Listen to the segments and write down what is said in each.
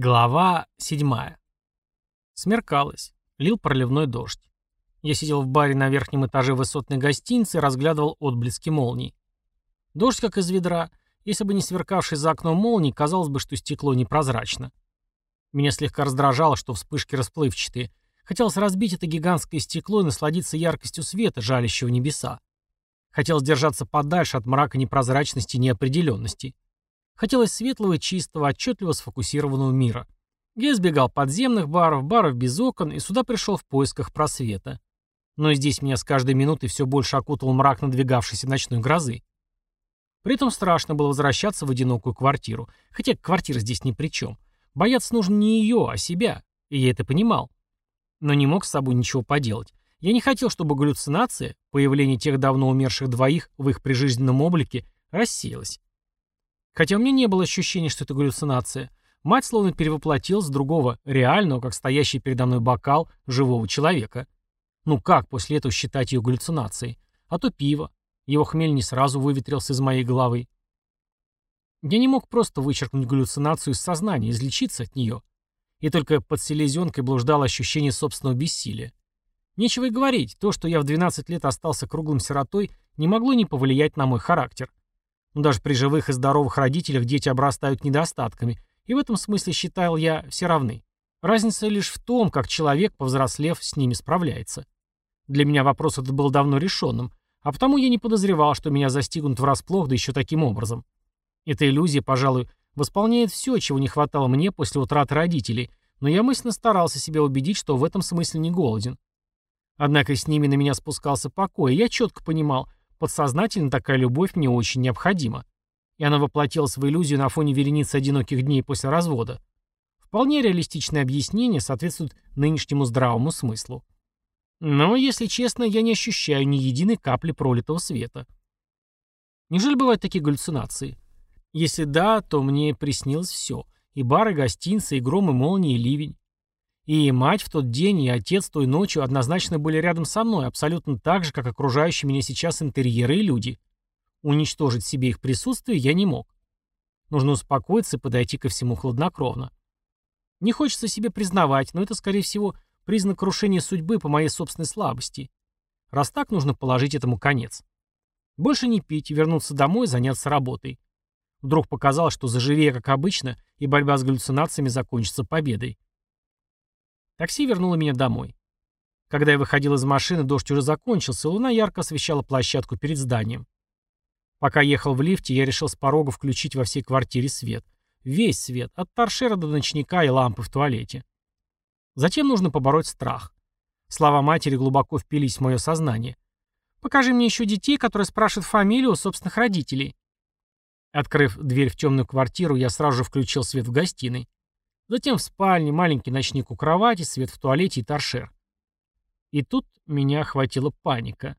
Глава 7. Смеркалось. Лил проливной дождь. Я сидел в баре на верхнем этаже высотной гостиницы и разглядывал отблески молний. Дождь как из ведра. Если бы не сверкавший за окном молнии, казалось бы, что стекло непрозрачно. Меня слегка раздражало, что вспышки расплывчатые. Хотелось разбить это гигантское стекло и насладиться яркостью света, жалящего небеса. Хотелось держаться подальше от мрака непрозрачности и неопределенности. Хотелось светлого, чистого, отчетливо сфокусированного мира. Я избегал подземных баров, баров без окон и сюда пришел в поисках просвета. Но здесь меня с каждой минутой все больше окутал мрак надвигавшейся ночной грозы. При этом страшно было возвращаться в одинокую квартиру. Хотя квартира здесь ни при чем. Бояться нужно не ее, а себя. И я это понимал. Но не мог с собой ничего поделать. Я не хотел, чтобы галлюцинация, появление тех давно умерших двоих в их прижизненном облике, рассеялась. Хотя у меня не было ощущения, что это галлюцинация. Мать словно перевоплотилась с другого, реального, как стоящий передо мной бокал, живого человека. Ну как после этого считать ее галлюцинацией? А то пиво. Его хмель не сразу выветрился из моей головы. Я не мог просто вычеркнуть галлюцинацию из сознания, излечиться от нее. И только под селезенкой блуждало ощущение собственного бессилия. Нечего и говорить, то, что я в 12 лет остался круглым сиротой, не могло не повлиять на мой характер. Но даже при живых и здоровых родителях дети обрастают недостатками, и в этом смысле, считал я, все равны. Разница лишь в том, как человек, повзрослев, с ними справляется. Для меня вопрос этот был давно решенным, а потому я не подозревал, что меня застигнут врасплох, да еще таким образом. Эта иллюзия, пожалуй, восполняет все, чего не хватало мне после утраты родителей, но я мысленно старался себя убедить, что в этом смысле не голоден. Однако с ними на меня спускался покой, и я четко понимал, Подсознательно такая любовь мне очень необходима. И она воплотилась в иллюзию на фоне вереницы одиноких дней после развода. Вполне реалистичное объяснение соответствует нынешнему здравому смыслу. Но, если честно, я не ощущаю ни единой капли пролитого света. Неужели бывают такие галлюцинации? Если да, то мне приснилось все. И бары, и гостиницы, и гром, и молнии, и ливень. И мать в тот день, и отец той ночью однозначно были рядом со мной, абсолютно так же, как окружающие меня сейчас интерьеры и люди. Уничтожить себе их присутствие я не мог. Нужно успокоиться и подойти ко всему хладнокровно. Не хочется себе признавать, но это, скорее всего, признак крушения судьбы по моей собственной слабости. Раз так, нужно положить этому конец. Больше не пить, вернуться домой заняться работой. Вдруг показалось, что заживее, как обычно, и борьба с галлюцинациями закончится победой. Такси вернуло меня домой. Когда я выходил из машины, дождь уже закончился, луна ярко освещала площадку перед зданием. Пока ехал в лифте, я решил с порога включить во всей квартире свет. Весь свет, от торшера до ночника и лампы в туалете. Затем нужно побороть страх. Слова матери глубоко впились в мое сознание. «Покажи мне еще детей, которые спрашивают фамилию у собственных родителей». Открыв дверь в темную квартиру, я сразу же включил свет в гостиной. Затем в спальне, маленький ночник у кровати, свет в туалете и торшер. И тут меня охватила паника.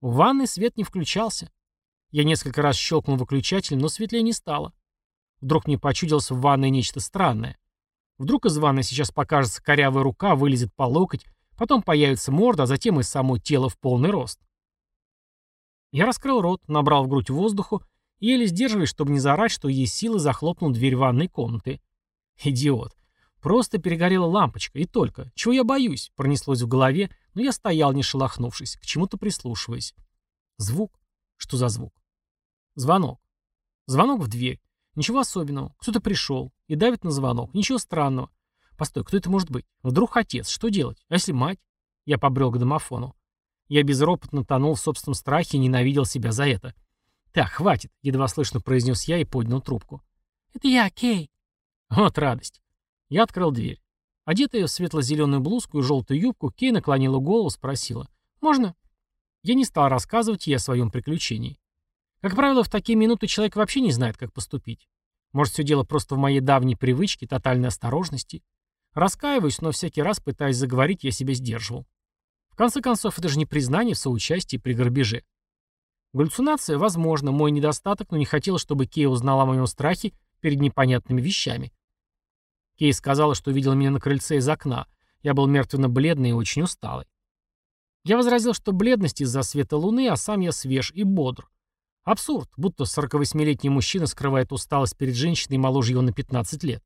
В ванной свет не включался. Я несколько раз щелкнул выключателем, но светлее не стало. Вдруг мне почудилось в ванной нечто странное. Вдруг из ванной сейчас покажется корявая рука, вылезет по локоть, потом появится морда, а затем и само тело в полный рост. Я раскрыл рот, набрал в грудь воздуху еле сдерживаясь, чтобы не заорать, что есть силы, захлопнул дверь ванной комнаты. Идиот. Просто перегорела лампочка, и только. Чего я боюсь? Пронеслось в голове, но я стоял, не шелохнувшись, к чему-то прислушиваясь. Звук? Что за звук? Звонок. Звонок в дверь. Ничего особенного. Кто-то пришел и давит на звонок. Ничего странного. Постой, кто это может быть? Вдруг отец. Что делать? А если мать? Я побрел к домофону. Я безропотно тонул в собственном страхе и ненавидел себя за это. «Так, хватит», — едва слышно произнес я и поднял трубку. «Это я, Кей», вот радость. Я открыл дверь. Одетая в светло-зеленую блузку и желтую юбку, Кей наклонила голову, спросила. «Можно?» Я не стал рассказывать ей о своем приключении. Как правило, в такие минуты человек вообще не знает, как поступить. Может, все дело просто в моей давней привычке, тотальной осторожности. Раскаиваюсь, но всякий раз, пытаясь заговорить, я себя сдерживал. В конце концов, это же не признание в соучастии при грабеже. Галлюцинация, возможно, мой недостаток, но не хотел, чтобы Кей узнала о моем страхе перед непонятными вещами. Кей сказала, что видел меня на крыльце из окна. Я был мертвенно-бледный и очень усталый. Я возразил, что бледность из-за света луны, а сам я свеж и бодр. Абсурд, будто 48-летний мужчина скрывает усталость перед женщиной моложе его на 15 лет.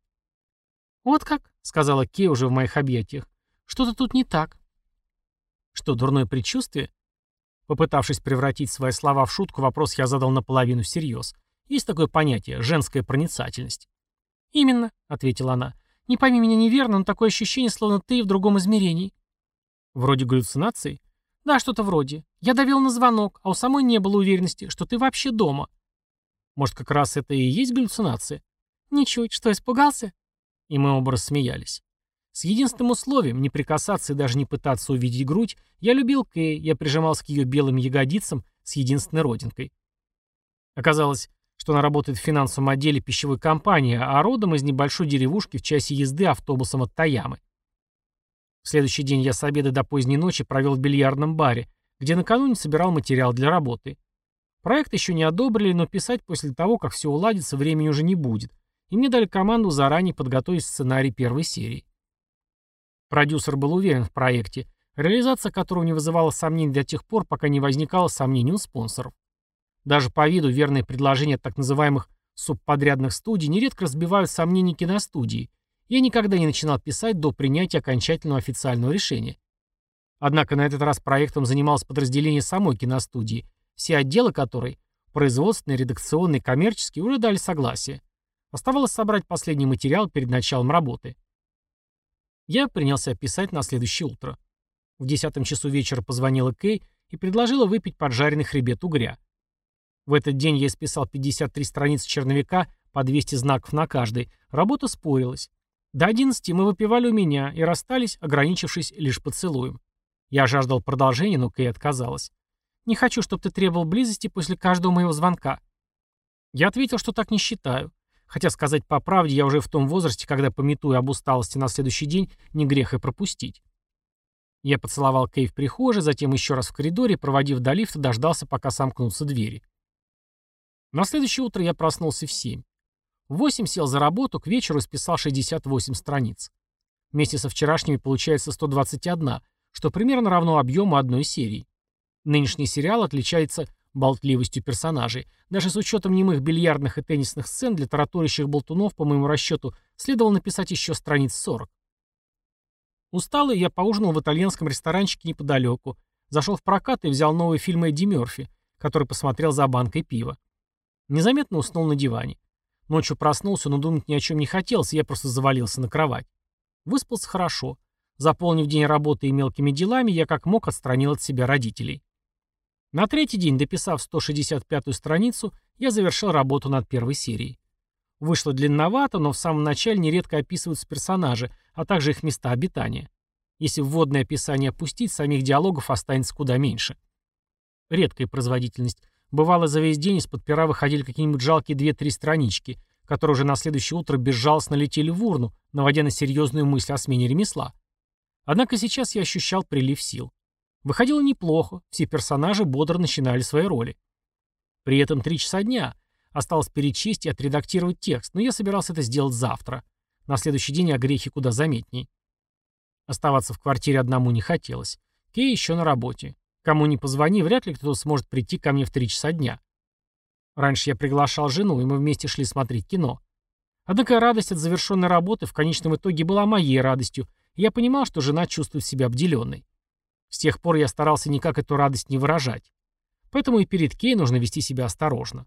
«Вот как», — сказала Кей уже в моих объятиях. «Что-то тут не так». «Что, дурное предчувствие?» Попытавшись превратить свои слова в шутку, вопрос я задал наполовину всерьез. Есть такое понятие — женская проницательность. «Именно», — ответила она. «Не пойми меня неверно, но такое ощущение, словно ты в другом измерении». «Вроде галлюцинации?» «Да, что-то вроде. Я давил на звонок, а у самой не было уверенности, что ты вообще дома». «Может, как раз это и есть галлюцинация?» «Ничуть. Что, испугался?» И мы оба рассмеялись. С единственным условием, не прикасаться и даже не пытаться увидеть грудь, я любил Кэй, я прижимался к ее белым ягодицам с единственной родинкой. Оказалось, что она работает в финансовом отделе пищевой компании, а родом из небольшой деревушки в часе езды автобусом от Таямы. В следующий день я с обеда до поздней ночи провел в бильярдном баре, где накануне собирал материал для работы. Проект еще не одобрили, но писать после того, как все уладится, времени уже не будет, и мне дали команду заранее подготовить сценарий первой серии. Продюсер был уверен в проекте, реализация которого не вызывала сомнений до тех пор, пока не возникало сомнений у спонсоров. Даже по виду верные предложения от так называемых субподрядных студий нередко разбивают сомнения киностудии. Я никогда не начинал писать до принятия окончательного официального решения. Однако на этот раз проектом занималось подразделение самой киностудии, все отделы которой, производственные, редакционные, коммерческие, уже дали согласие. Оставалось собрать последний материал перед началом работы. Я принялся писать на следующее утро. В десятом часу вечера позвонила Кей и предложила выпить поджаренный хребет угря. В этот день я исписал 53 страницы черновика по 200 знаков на каждой. Работа спорилась. До 11 мы выпивали у меня и расстались, ограничившись лишь поцелуем. Я жаждал продолжения, но Кей отказалась. «Не хочу, чтобы ты требовал близости после каждого моего звонка». Я ответил, что так не считаю. Хотя сказать по правде, я уже в том возрасте, когда пометую об усталости на следующий день, не грех и пропустить. Я поцеловал Кей в прихожей, затем еще раз в коридоре, проводив до лифта, дождался, пока сомкнутся двери. На следующее утро я проснулся в 7. В 8 сел за работу, к вечеру списал 68 страниц. Вместе со вчерашними получается 121, что примерно равно объему одной серии. Нынешний сериал отличается болтливостью персонажей. Даже с учетом немых бильярдных и теннисных сцен для тараторящих болтунов, по моему расчету, следовало написать еще страниц 40. Усталый, я поужинал в итальянском ресторанчике неподалеку, зашел в прокат и взял новый фильм Эдди Мерфи, который посмотрел за банкой пива. Незаметно уснул на диване. Ночью проснулся, но думать ни о чем не хотелось, я просто завалился на кровать. Выспался хорошо. Заполнив день работы и мелкими делами, я как мог отстранил от себя родителей. На третий день, дописав 165-ю страницу, я завершил работу над первой серией. Вышло длинновато, но в самом начале нередко описываются персонажи, а также их места обитания. Если вводное описание опустить, самих диалогов останется куда меньше. Редкая производительность. Бывало, за весь день из-под пера выходили какие-нибудь жалкие 2-3 странички, которые уже на следующее утро безжалостно летели в урну, наводя на серьезную мысль о смене ремесла. Однако сейчас я ощущал прилив сил. Выходило неплохо, все персонажи бодро начинали свои роли. При этом три часа дня. Осталось перечесть и отредактировать текст, но я собирался это сделать завтра. На следующий день огрехи куда заметней. Оставаться в квартире одному не хотелось. Кей еще на работе. Кому ни позвони, вряд ли кто-то сможет прийти ко мне в три часа дня. Раньше я приглашал жену, и мы вместе шли смотреть кино. Однако радость от завершенной работы в конечном итоге была моей радостью, и я понимал, что жена чувствует себя обделенной. С тех пор я старался никак эту радость не выражать. Поэтому и перед Кей нужно вести себя осторожно.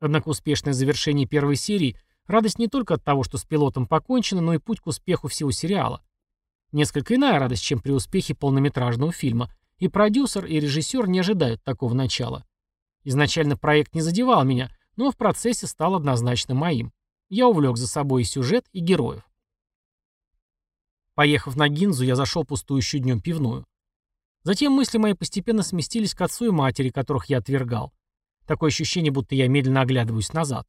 Однако успешное завершение первой серии – радость не только от того, что с пилотом покончено, но и путь к успеху всего сериала. Несколько иная радость, чем при успехе полнометражного фильма, и продюсер, и режиссер не ожидают такого начала. Изначально проект не задевал меня, но в процессе стал однозначно моим. Я увлек за собой и сюжет, и героев. Поехав на Гинзу, я зашел пустующую днем пивную. Затем мысли мои постепенно сместились к отцу и матери, которых я отвергал. Такое ощущение, будто я медленно оглядываюсь назад.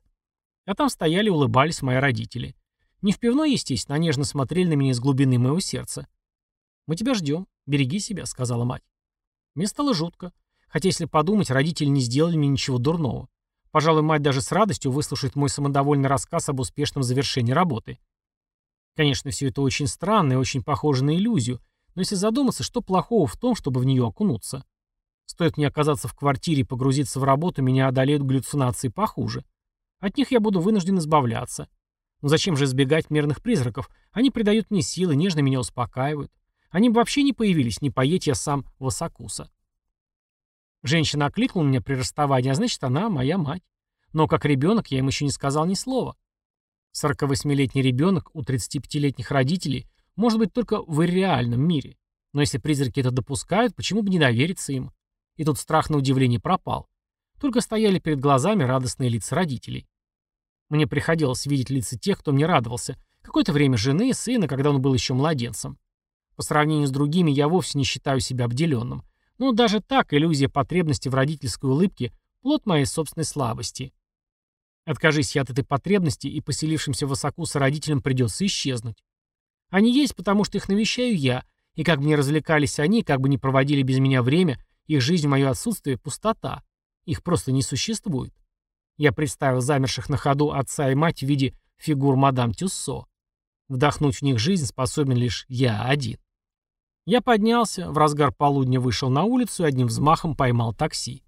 А там стояли улыбались мои родители. Не в пивной, естественно, а нежно смотрели на меня из глубины моего сердца. «Мы тебя ждем. Береги себя», — сказала мать. Мне стало жутко. Хотя, если подумать, родители не сделали мне ничего дурного. Пожалуй, мать даже с радостью выслушает мой самодовольный рассказ об успешном завершении работы. Конечно, все это очень странно и очень похоже на иллюзию, но если задуматься, что плохого в том, чтобы в нее окунуться? Стоит мне оказаться в квартире и погрузиться в работу, меня одолеют галлюцинации похуже. От них я буду вынужден избавляться. Но зачем же избегать мирных призраков? Они придают мне силы, нежно меня успокаивают. Они бы вообще не появились, не поедь я сам в Осакуса. Женщина окликнула меня при расставании, а значит, она моя мать. Но как ребенок я им еще не сказал ни слова. 48-летний ребенок у 35-летних родителей может быть только в реальном мире. Но если призраки это допускают, почему бы не довериться им? И тут страх на удивление пропал. Только стояли перед глазами радостные лица родителей. Мне приходилось видеть лица тех, кто мне радовался. Какое-то время жены сына, когда он был еще младенцем. По сравнению с другими я вовсе не считаю себя обделенным. Но даже так иллюзия потребности в родительской улыбке – плод моей собственной слабости. Откажись я от этой потребности, и поселившимся в Осакуса родителям придется исчезнуть. Они есть, потому что их навещаю я, и как бы ни развлекались они, как бы ни проводили без меня время, их жизнь в мое отсутствие – пустота. Их просто не существует. Я представил замерших на ходу отца и мать в виде фигур мадам Тюссо. Вдохнуть в них жизнь способен лишь я один. Я поднялся, в разгар полудня вышел на улицу и одним взмахом поймал такси.